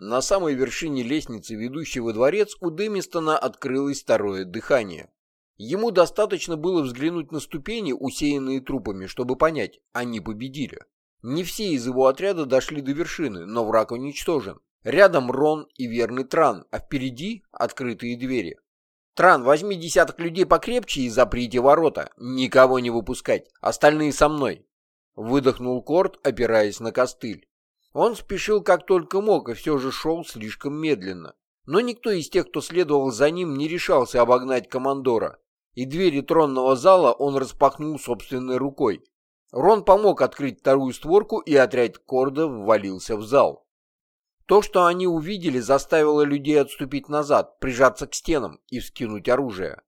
На самой вершине лестницы, ведущей во дворец, у Дэмистона открылось второе дыхание. Ему достаточно было взглянуть на ступени, усеянные трупами, чтобы понять, они победили. Не все из его отряда дошли до вершины, но враг уничтожен. Рядом Рон и верный Тран, а впереди открытые двери. «Тран, возьми десяток людей покрепче и заприте ворота. Никого не выпускать. Остальные со мной». Выдохнул Корт, опираясь на костыль. Он спешил как только мог и все же шел слишком медленно. Но никто из тех, кто следовал за ним, не решался обогнать командора, и двери тронного зала он распахнул собственной рукой. Рон помог открыть вторую створку, и отряд Корда ввалился в зал. То, что они увидели, заставило людей отступить назад, прижаться к стенам и вскинуть оружие.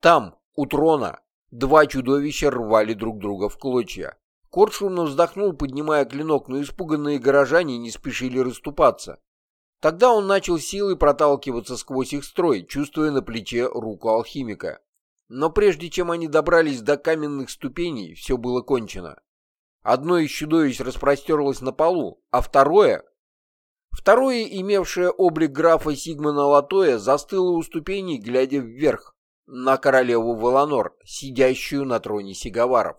Там, у трона, два чудовища рвали друг друга в клочья. Корт вздохнул, поднимая клинок, но испуганные горожане не спешили расступаться. Тогда он начал силой проталкиваться сквозь их строй, чувствуя на плече руку алхимика. Но прежде чем они добрались до каменных ступеней, все было кончено. Одно из чудовищ распростерлось на полу, а второе Второе, имевшее облик графа Сигмана Латоя, застыло у ступеней, глядя вверх, на королеву Валанор, сидящую на троне сигаваров.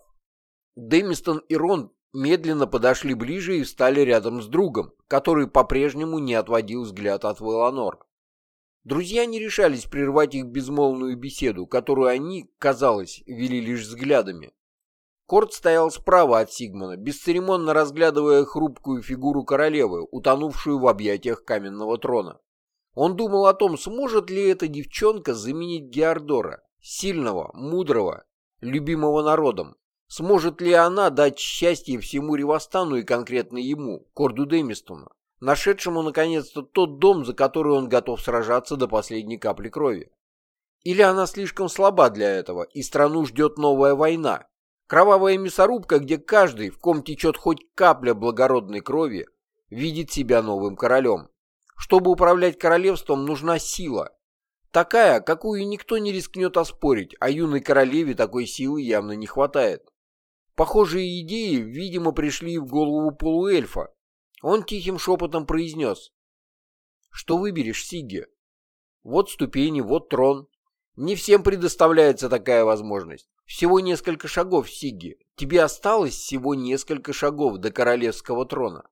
Дэмистон и Рон медленно подошли ближе и встали рядом с другом, который по-прежнему не отводил взгляд от Валанор. Друзья не решались прервать их безмолвную беседу, которую они, казалось, вели лишь взглядами. Корт стоял справа от Сигмана, бесцеремонно разглядывая хрупкую фигуру королевы, утонувшую в объятиях каменного трона. Он думал о том, сможет ли эта девчонка заменить Геордора, сильного, мудрого, любимого народом. Сможет ли она дать счастье всему Ревостану и конкретно ему, Корду Демистону, нашедшему наконец-то тот дом, за который он готов сражаться до последней капли крови? Или она слишком слаба для этого, и страну ждет новая война, Кровавая мясорубка, где каждый, в ком течет хоть капля благородной крови, видит себя новым королем. Чтобы управлять королевством, нужна сила. Такая, какую никто не рискнет оспорить, а юной королеве такой силы явно не хватает. Похожие идеи, видимо, пришли в голову полуэльфа. Он тихим шепотом произнес. «Что выберешь, Сигги? Вот ступени, вот трон. Не всем предоставляется такая возможность. Всего несколько шагов, Сиги. Тебе осталось всего несколько шагов до королевского трона.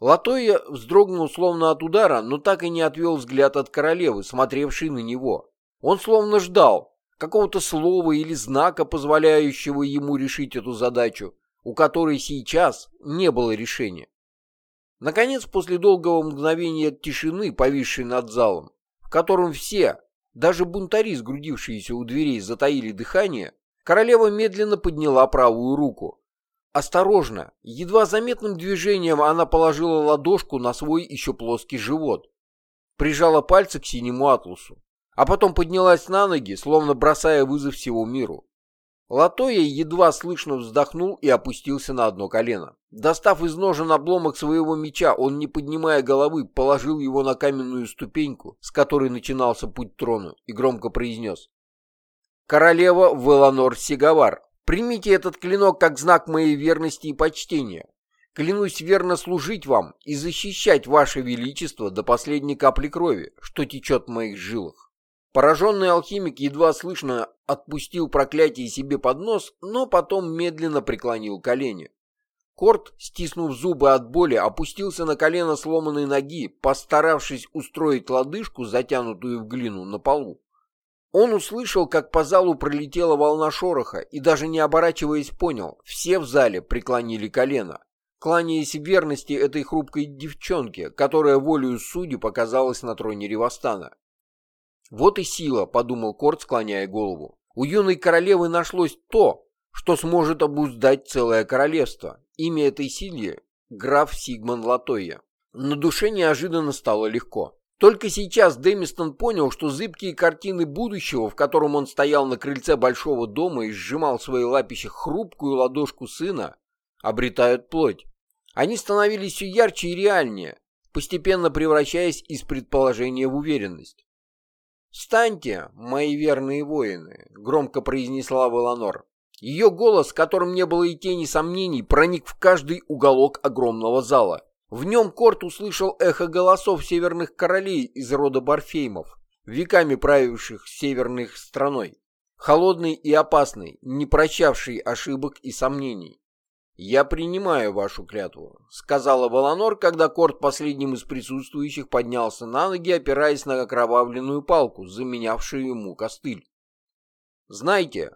Латоя вздрогнул словно от удара, но так и не отвел взгляд от королевы, смотревшей на него. Он словно ждал какого-то слова или знака, позволяющего ему решить эту задачу, у которой сейчас не было решения. Наконец, после долгого мгновения тишины, повисшей над залом, в котором все, даже бунтари, сгрудившиеся у дверей, затаили дыхание, Королева медленно подняла правую руку. Осторожно, едва заметным движением она положила ладошку на свой еще плоский живот. Прижала пальцы к синему атласу. А потом поднялась на ноги, словно бросая вызов всему миру. Латоя едва слышно вздохнул и опустился на одно колено. Достав из ножен обломок своего меча, он, не поднимая головы, положил его на каменную ступеньку, с которой начинался путь трону, и громко произнес королева Веланор Сигавар, примите этот клинок как знак моей верности и почтения. Клянусь верно служить вам и защищать ваше величество до последней капли крови, что течет в моих жилах. Пораженный алхимик едва слышно отпустил проклятие себе под нос, но потом медленно преклонил колени. Корт, стиснув зубы от боли, опустился на колено сломанной ноги, постаравшись устроить лодыжку, затянутую в глину, на полу. Он услышал, как по залу пролетела волна шороха и даже не оборачиваясь понял, все в зале преклонили колено, кланяясь верности этой хрупкой девчонке, которая волею судьи показалась на троне Ревостана. «Вот и сила», — подумал Корт, склоняя голову. «У юной королевы нашлось то, что сможет обуздать целое королевство. Имя этой силы — граф Сигман Латоя». На душе неожиданно стало легко. Только сейчас Дэмистон понял, что зыбкие картины будущего, в котором он стоял на крыльце большого дома и сжимал в своих лапищах хрупкую ладошку сына, обретают плоть. Они становились все ярче и реальнее, постепенно превращаясь из предположения в уверенность. «Встаньте, мои верные воины», — громко произнесла Веланор. Ее голос, которым не было и тени сомнений, проник в каждый уголок огромного зала В нем Корт услышал эхо голосов северных королей из рода Барфеймов, веками правивших северной страной, холодный и опасный, не прощавший ошибок и сомнений. «Я принимаю вашу клятву», — сказала Валанор, когда Корт последним из присутствующих поднялся на ноги, опираясь на окровавленную палку, заменявшую ему костыль. «Знайте,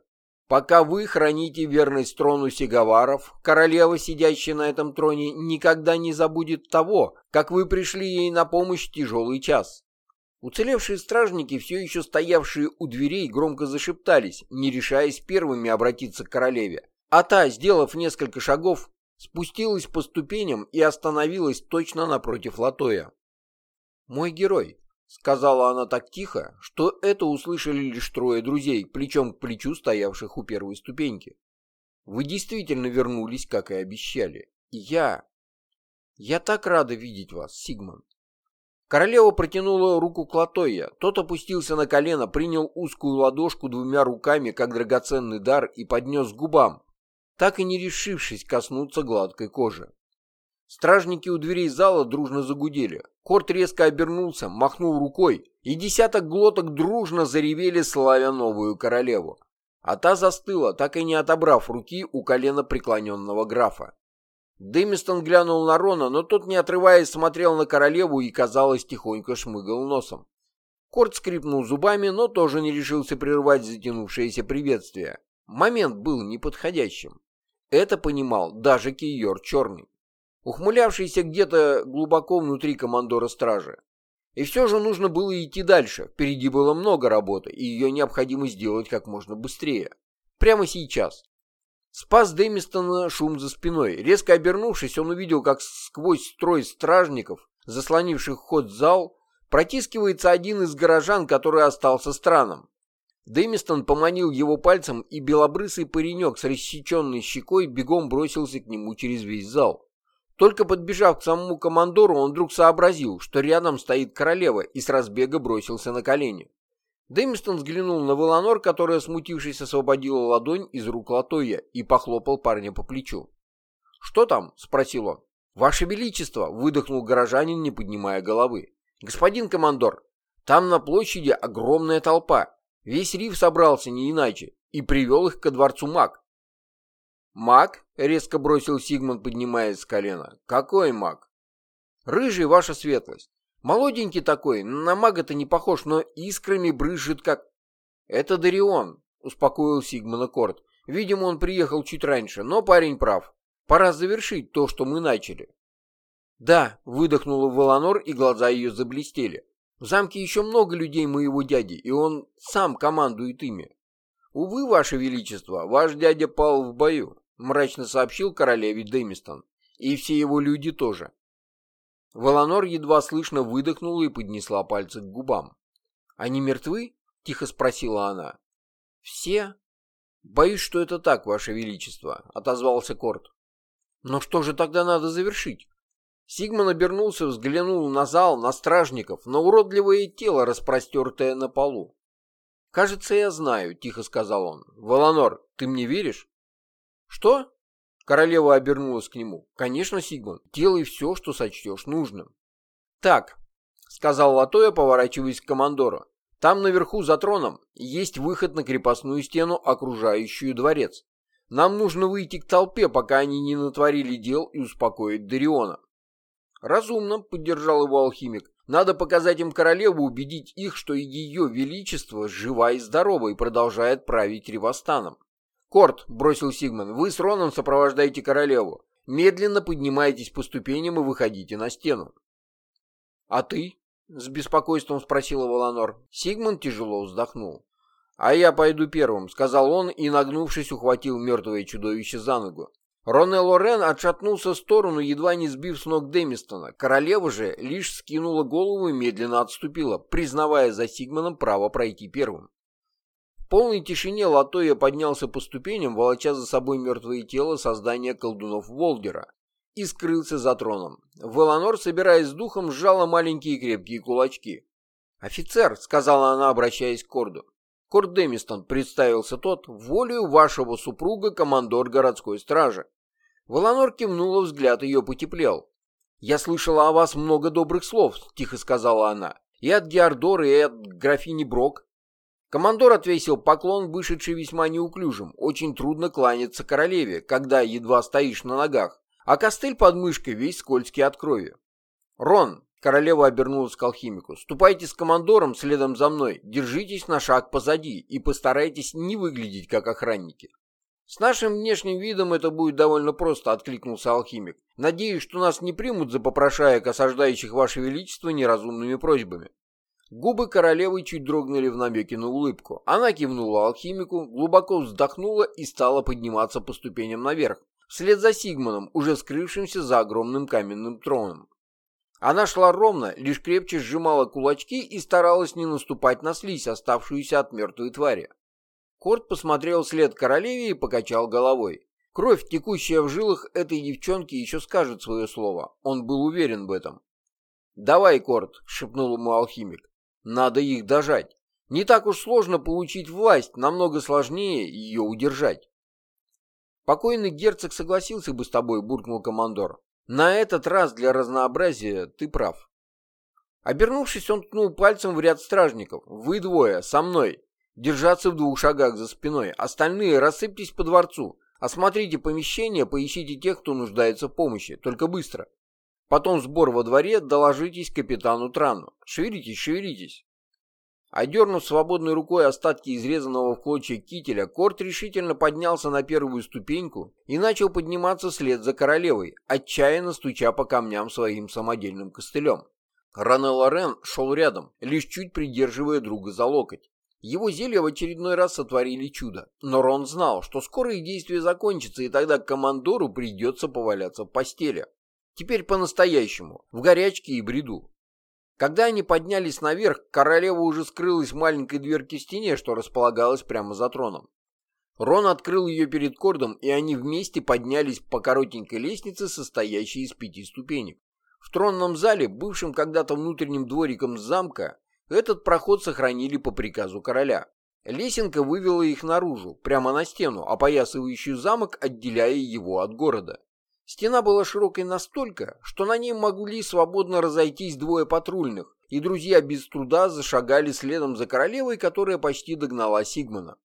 пока вы храните верность трону Сигаваров, королева, сидящая на этом троне, никогда не забудет того, как вы пришли ей на помощь в тяжелый час». Уцелевшие стражники, все еще стоявшие у дверей, громко зашептались, не решаясь первыми обратиться к королеве. А та, сделав несколько шагов, спустилась по ступеням и остановилась точно напротив Латоя. «Мой герой», — сказала она так тихо, что это услышали лишь трое друзей, плечом к плечу стоявших у первой ступеньки. «Вы действительно вернулись, как и обещали. И я... Я так рада видеть вас, Сигман». Королева протянула руку к Латоя. Тот опустился на колено, принял узкую ладошку двумя руками, как драгоценный дар, и поднес к губам, так и не решившись коснуться гладкой кожи. Стражники у дверей зала дружно загудели. Корт резко обернулся, махнул рукой, и десяток глоток дружно заревели, славя новую королеву. А та застыла, так и не отобрав руки у колена преклоненного графа. Дэмистон глянул на Рона, но тот, не отрываясь, смотрел на королеву и, казалось, тихонько шмыгал носом. Корт скрипнул зубами, но тоже не решился прервать затянувшееся приветствие. Момент был неподходящим. Это понимал даже Киор Черный, ухмылявшийся где-то глубоко внутри командора стражи. И все же нужно было идти дальше, впереди было много работы, и ее необходимо сделать как можно быстрее. Прямо сейчас. Спас Дэмистона шум за спиной. Резко обернувшись, он увидел, как сквозь строй стражников, заслонивших ход в зал, протискивается один из горожан, который остался странным. Дэмистон поманил его пальцем, и белобрысый паренек с рассеченной щекой бегом бросился к нему через весь зал. Только подбежав к самому командору, он вдруг сообразил, что рядом стоит королева, и с разбега бросился на колени. Дэмистон взглянул на Веланор, которая, смутившись, освободила ладонь из рук Латоя и похлопал парня по плечу. «Что там?» — спросил он. «Ваше Величество!» — выдохнул горожанин, не поднимая головы. «Господин командор, там на площади огромная толпа. Весь риф собрался не иначе и привел их ко дворцу маг. «Маг?» — резко бросил Сигман, поднимаясь с колена. «Какой маг?» «Рыжий, ваша светлость. Молоденький такой, на мага-то не похож, но искрами брызжет как...» «Это Дарион», — успокоил Сигмана Корт. «Видимо, он приехал чуть раньше, но парень прав. Пора завершить то, что мы начали». «Да», — выдохнула Валанор, и глаза ее заблестели. В замке еще много людей моего дяди, и он сам командует ими. Увы, ваше величество, ваш дядя пал в бою, мрачно сообщил королеве Дэмистон. И все его люди тоже. Валанор едва слышно выдохнула и поднесла пальцы к губам. «Они мертвы?» — тихо спросила она. «Все?» «Боюсь, что это так, Ваше Величество», — отозвался Корт. «Но что же тогда надо завершить?» Сигман обернулся, взглянул на зал, на стражников, на уродливое тело, распростертое на полу. «Кажется, я знаю», — тихо сказал он. «Валанор, ты мне веришь?» «Что?» Королева обернулась к нему. «Конечно, Сигман, делай все, что сочтешь нужным». «Так», — сказал Латоя, поворачиваясь к командору. «Там наверху за троном есть выход на крепостную стену, окружающую дворец. Нам нужно выйти к толпе, пока они не натворили дел и успокоить Дариона. «Разумно», — поддержал его алхимик. «Надо показать им королеву, убедить их, что ее величество жива и здорова и продолжает править Ревостаном». «Корт», — бросил Сигман, — «вы с Роном сопровождаете королеву. Медленно поднимайтесь по ступеням и выходите на стену». «А ты?» — с беспокойством спросила Воланор. Сигман тяжело вздохнул. «А я пойду первым», — сказал он и, нагнувшись, ухватил мертвое чудовище за ногу. Роне Лорен отшатнулся в сторону, едва не сбив с ног Демистона. Королева же лишь скинула голову и медленно отступила, признавая за Сигманом право пройти первым. В полной тишине Латоя поднялся по ступеням, волоча за собой мертвое тело создания колдунов Волдера, и скрылся за троном. Веланор, собираясь с духом, сжала маленькие крепкие кулачки. «Офицер», — сказала она, обращаясь к Корду. Корт Демистон, представился тот, волею вашего супруга командор городской стражи. Волонор кивнула, взгляд ее потеплел. «Я слышала о вас много добрых слов», — тихо сказала она. «И от Геордора, и от графини Брок». Командор отвесил поклон, вышедший весьма неуклюжим. Очень трудно кланяться королеве, когда едва стоишь на ногах, а костыль под мышкой весь скользкий от крови. «Рон!» — королева обернулась к алхимику. «Ступайте с командором следом за мной, держитесь на шаг позади и постарайтесь не выглядеть как охранники». «С нашим внешним видом это будет довольно просто», — откликнулся алхимик. «Надеюсь, что нас не примут за попрошаек, осаждающих Ваше Величество неразумными просьбами». Губы королевы чуть дрогнули в намеке на улыбку. Она кивнула алхимику, глубоко вздохнула и стала подниматься по ступеням наверх, вслед за Сигманом, уже скрывшимся за огромным каменным троном. Она шла ровно, лишь крепче сжимала кулачки и старалась не наступать на слизь, оставшуюся от мертвой твари. Корт посмотрел след королеве и покачал головой. Кровь, текущая в жилах этой девчонки, еще скажет свое слово. Он был уверен в этом. «Давай, Корт», — шепнул ему алхимик. Надо их дожать. Не так уж сложно получить власть, намного сложнее ее удержать. Покойный герцог согласился бы с тобой, буркнул командор. На этот раз для разнообразия ты прав. Обернувшись, он ткнул пальцем в ряд стражников. Вы двое, со мной. Держаться в двух шагах за спиной. Остальные рассыпьтесь по дворцу. Осмотрите помещение, поищите тех, кто нуждается в помощи. Только быстро. Потом сбор во дворе, доложитесь капитану Трану. Шевелитесь, шевелитесь. Одернув свободной рукой остатки изрезанного в клочья кителя, Корт решительно поднялся на первую ступеньку и начал подниматься вслед за королевой, отчаянно стуча по камням своим самодельным костылем. Ране Лорен шел рядом, лишь чуть придерживая друга за локоть. Его зелья в очередной раз сотворили чудо, но Рон знал, что скоро их действие закончится, и тогда командору придется поваляться в постели. Теперь по-настоящему, в горячке и бреду. Когда они поднялись наверх, королева уже скрылась в маленькой дверке в стене, что располагалась прямо за троном. Рон открыл ее перед Кордом, и они вместе поднялись по коротенькой лестнице, состоящей из пяти ступенек. В тронном зале, бывшем когда-то внутренним двориком замка, этот проход сохранили по приказу короля. Лесенка вывела их наружу, прямо на стену, опоясывающую замок, отделяя его от города. Стена была широкой настолько, что на ней могли свободно разойтись двое патрульных, и друзья без труда зашагали следом за королевой, которая почти догнала Сигмана.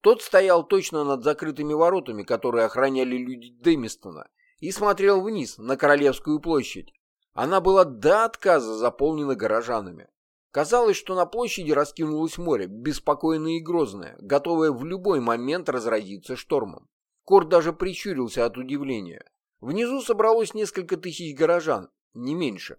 Тот стоял точно над закрытыми воротами, которые охраняли люди Демистона, и смотрел вниз, на Королевскую площадь. Она была до отказа заполнена горожанами. Казалось, что на площади раскинулось море, беспокойное и грозное, готовое в любой момент разразиться штормом. Кор даже прищурился от удивления. Внизу собралось несколько тысяч горожан, не меньше.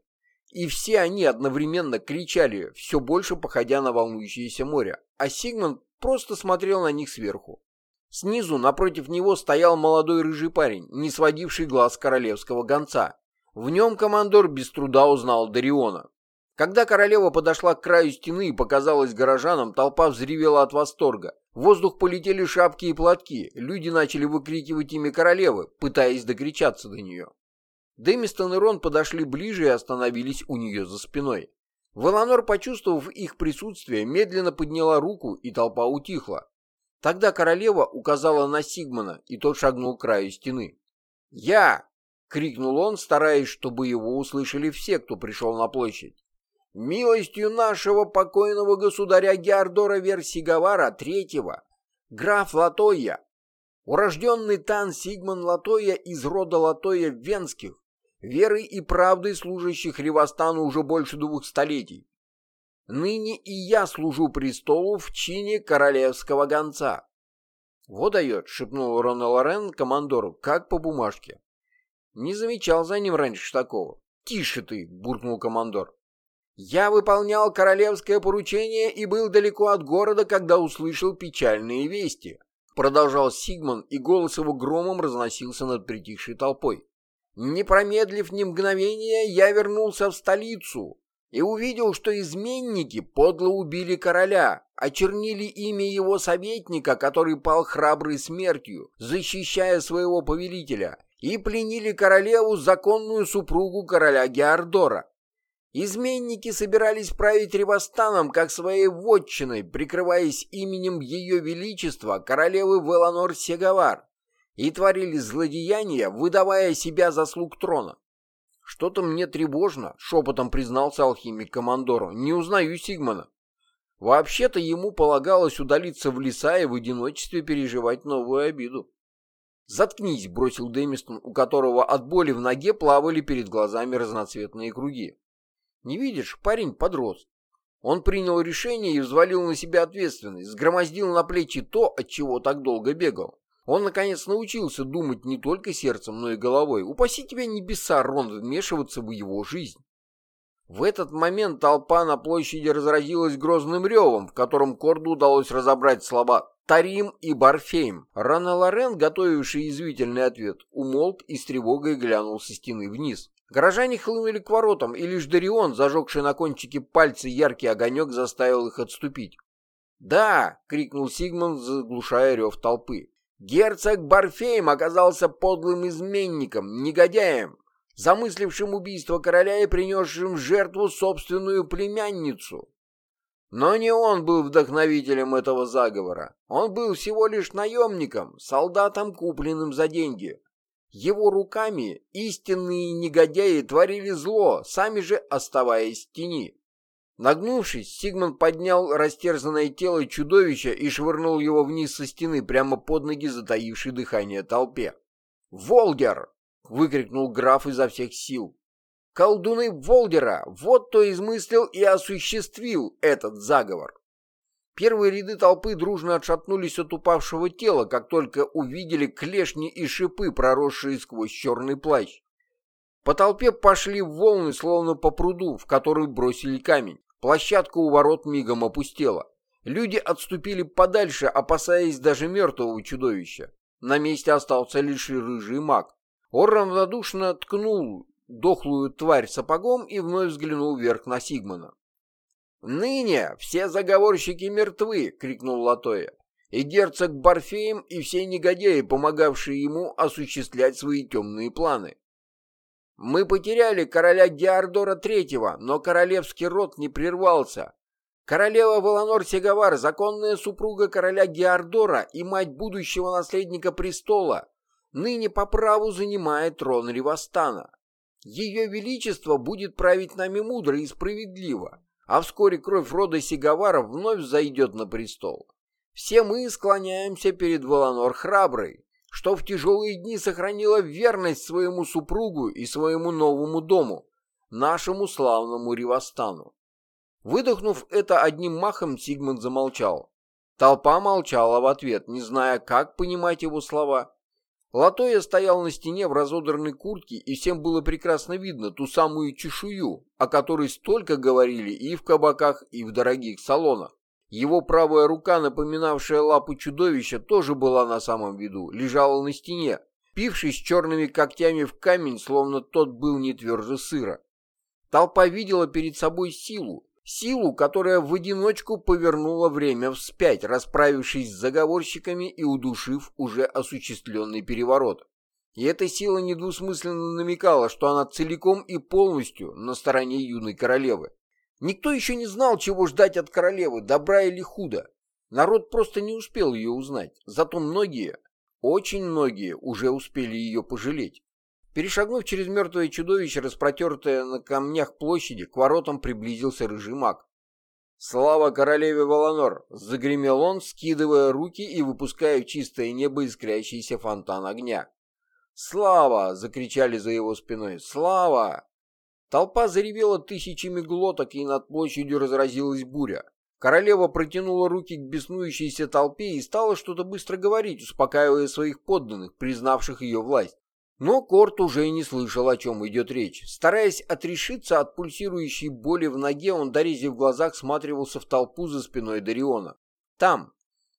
И все они одновременно кричали, все больше походя на волнующееся море, а Сигмунд просто смотрел на них сверху. Снизу напротив него стоял молодой рыжий парень, не сводивший глаз королевского гонца. В нем командор без труда узнал Дариона. Когда королева подошла к краю стены и показалась горожанам, толпа взревела от восторга. В воздух полетели шапки и платки, люди начали выкрикивать имя королевы, пытаясь докричаться до нее. Демистон и Рон подошли ближе и остановились у нее за спиной. Веланор, почувствовав их присутствие, медленно подняла руку, и толпа утихла. Тогда королева указала на Сигмана, и тот шагнул к краю стены. «Я!» — крикнул он, стараясь, чтобы его услышали все, кто пришел на площадь милостью нашего покойного государя Геордора Версигавара III, граф Латоя, урожденный Тан Сигман Латоя из рода Латоя Венских, верой и правдой служащих Ревостану уже больше двух столетий. Ныне и я служу престолу в чине королевского гонца. «Вот дает», — шепнул Рона Лорен командору, как по бумажке. Не замечал за ним раньше такого. «Тише ты!» — буркнул командор. Я выполнял королевское поручение и был далеко от города, когда услышал печальные вести. Продолжал Сигман, и голос его громом разносился над притихшей толпой. Не промедлив ни мгновения, я вернулся в столицу и увидел, что изменники подло убили короля, очернили имя его советника, который пал храброй смертью, защищая своего повелителя, и пленили королеву, законную супругу короля Геордора. Изменники собирались править Ревостаном как своей вотчиной, прикрываясь именем Ее Величества, королевы Веланор Сеговар, и творили злодеяния, выдавая себя за слуг трона. «Что-то мне тревожно», — шепотом признался алхимик командору. «Не узнаю Сигмана». Вообще-то ему полагалось удалиться в леса и в одиночестве переживать новую обиду. «Заткнись», — бросил Дэмистон, у которого от боли в ноге плавали перед глазами разноцветные круги. «Не видишь, парень подрос. Он принял решение и взвалил на себя ответственность, сгромоздил на плечи то, от чего так долго бегал. Он, наконец, научился думать не только сердцем, но и головой. Упаси тебя небеса, Рон, вмешиваться в его жизнь. В этот момент толпа на площади разразилась грозным ревом, в котором Корду удалось разобрать слова «Тарим» и «Барфейм». Рана Лорен, готовивший извительный ответ, умолк и с тревогой глянул со стены вниз. Горожане хлынули к воротам, и лишь Дарион, зажегший на кончике пальца яркий огонек, заставил их отступить. «Да!» — крикнул Сигмунд, заглушая рев толпы. Герцог Барфейм оказался подлым изменником, негодяем, замыслившим убийство короля и принесшим в жертву собственную племянницу. Но не он был вдохновителем этого заговора. Он был всего лишь наемником, солдатом, купленным за деньги. Его руками истинные негодяи творили зло, сами же оставаясь в тени. Нагнувшись, Сигмунд поднял растерзанное тело чудовища и швырнул его вниз со стены прямо под ноги затаившей дыхание толпе. «Волгер!» — выкрикнул граф изо всех сил. «Колдуны Волгера! Вот кто измыслил и осуществил этот заговор!» Первые ряды толпы дружно отшатнулись от упавшего тела, как только увидели клешни и шипы, проросшие сквозь черный плащ. По толпе пошли волны, словно по пруду, в который бросили камень. Площадка у ворот мигом опустела. Люди отступили подальше, опасаясь даже мертвого чудовища. На месте остался лишь рыжий маг. Он равнодушно ткнул дохлую тварь сапогом и вновь взглянул вверх на Сигмана. «Ныне все заговорщики мертвы!» — крикнул Латоя. «И герцог Барфеем, и все негодяи, помогавшие ему осуществлять свои темные планы. Мы потеряли короля Геордора Третьего, но королевский род не прервался. Королева Валанор Сеговар, законная супруга короля Геордора и мать будущего наследника престола, ныне по праву занимает трон Ривастана. Ее величество будет править нами мудро и справедливо, а вскоре кровь рода Сигаваров вновь зайдет на престол. Все мы склоняемся перед Валанор Храброй, что в тяжелые дни сохранила верность своему супругу и своему новому дому, нашему славному Ривастану. Выдохнув это одним махом, Сигмунд замолчал. Толпа молчала в ответ, не зная, как понимать его слова. Латоя стоял на стене в разодранной куртке, и всем было прекрасно видно ту самую чешую, о которой столько говорили и в кабаках, и в дорогих салонах. Его правая рука, напоминавшая лапу чудовища, тоже была на самом виду, лежала на стене, пившись черными когтями в камень, словно тот был не тверже сыра. Толпа видела перед собой силу, силу, которая в одиночку повернула время вспять, расправившись с заговорщиками и удушив уже осуществленный переворот. И эта сила недвусмысленно намекала, что она целиком и полностью на стороне юной королевы. Никто еще не знал, чего ждать от королевы, добра или худа. Народ просто не успел ее узнать, зато многие, очень многие, уже успели ее пожалеть. Перешагнув через мертвое чудовище, распротертое на камнях площади, к воротам приблизился рыжий маг. «Слава королеве Валанор!» — загремел он, скидывая руки и выпуская в чистое небо искрящийся фонтан огня. «Слава!» — закричали за его спиной. «Слава!» Толпа заревела тысячами глоток, и над площадью разразилась буря. Королева протянула руки к беснующейся толпе и стала что-то быстро говорить, успокаивая своих подданных, признавших ее власть. Но Корт уже и не слышал, о чем идет речь. Стараясь отрешиться от пульсирующей боли в ноге, он, дорезив в глазах, сматривался в толпу за спиной Дариона. Там,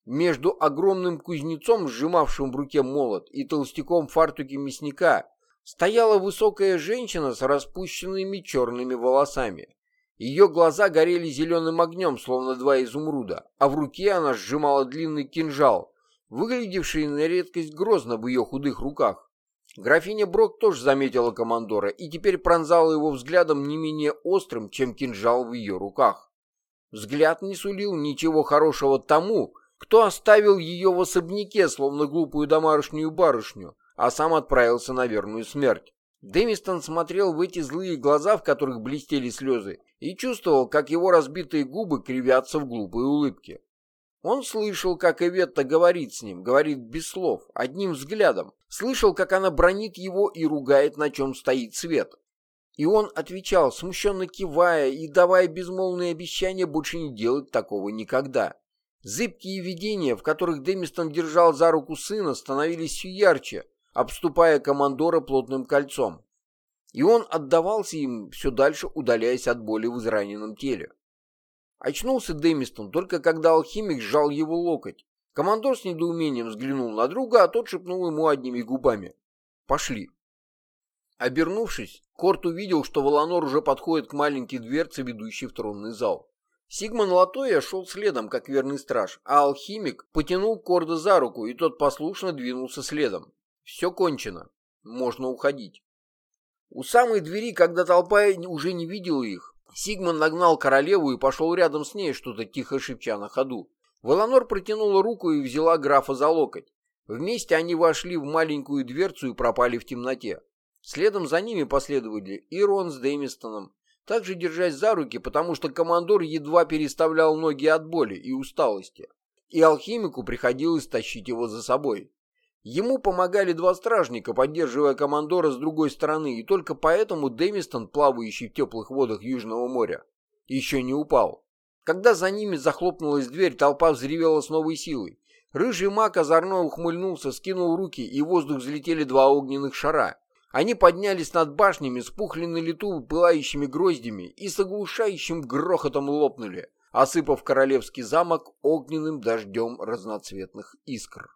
между огромным кузнецом, сжимавшим в руке молот, и толстяком фартуки мясника, стояла высокая женщина с распущенными черными волосами. Ее глаза горели зеленым огнем, словно два изумруда, а в руке она сжимала длинный кинжал, выглядевший на редкость грозно в ее худых руках. Графиня Брок тоже заметила командора и теперь пронзала его взглядом не менее острым, чем кинжал в ее руках. Взгляд не сулил ничего хорошего тому, кто оставил ее в особняке, словно глупую домашнюю барышню, а сам отправился на верную смерть. Дэмистон смотрел в эти злые глаза, в которых блестели слезы, и чувствовал, как его разбитые губы кривятся в глупой улыбке. Он слышал, как Эветта говорит с ним, говорит без слов, одним взглядом. Слышал, как она бронит его и ругает, на чем стоит свет. И он отвечал, смущенно кивая и давая безмолвные обещания больше не делать такого никогда. Зыбкие видения, в которых Дэмистон держал за руку сына, становились все ярче, обступая командора плотным кольцом. И он отдавался им, все дальше удаляясь от боли в израненном теле. Очнулся Дэмистон только когда алхимик сжал его локоть. Командор с недоумением взглянул на друга, а тот шепнул ему одними губами. «Пошли». Обернувшись, Корт увидел, что Волонор уже подходит к маленькой дверце, ведущей в тронный зал. Сигман Латоя шел следом, как верный страж, а алхимик потянул Корда за руку, и тот послушно двинулся следом. Все кончено. Можно уходить. У самой двери, когда толпа уже не видела их, Сигман нагнал королеву и пошел рядом с ней, что-то тихо шепча на ходу. Волонор протянула руку и взяла графа за локоть. Вместе они вошли в маленькую дверцу и пропали в темноте. Следом за ними последовали и Рон с Дэмистоном, также держась за руки, потому что командор едва переставлял ноги от боли и усталости, и алхимику приходилось тащить его за собой. Ему помогали два стражника, поддерживая командора с другой стороны, и только поэтому Дэмистон, плавающий в теплых водах Южного моря, еще не упал. Когда за ними захлопнулась дверь, толпа взревела с новой силой. Рыжий маг озорно ухмыльнулся, скинул руки, и в воздух взлетели два огненных шара. Они поднялись над башнями, спухли на лету пылающими гроздями и с оглушающим грохотом лопнули, осыпав королевский замок огненным дождем разноцветных искр.